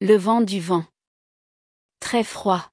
Le vent du vent. Très froid.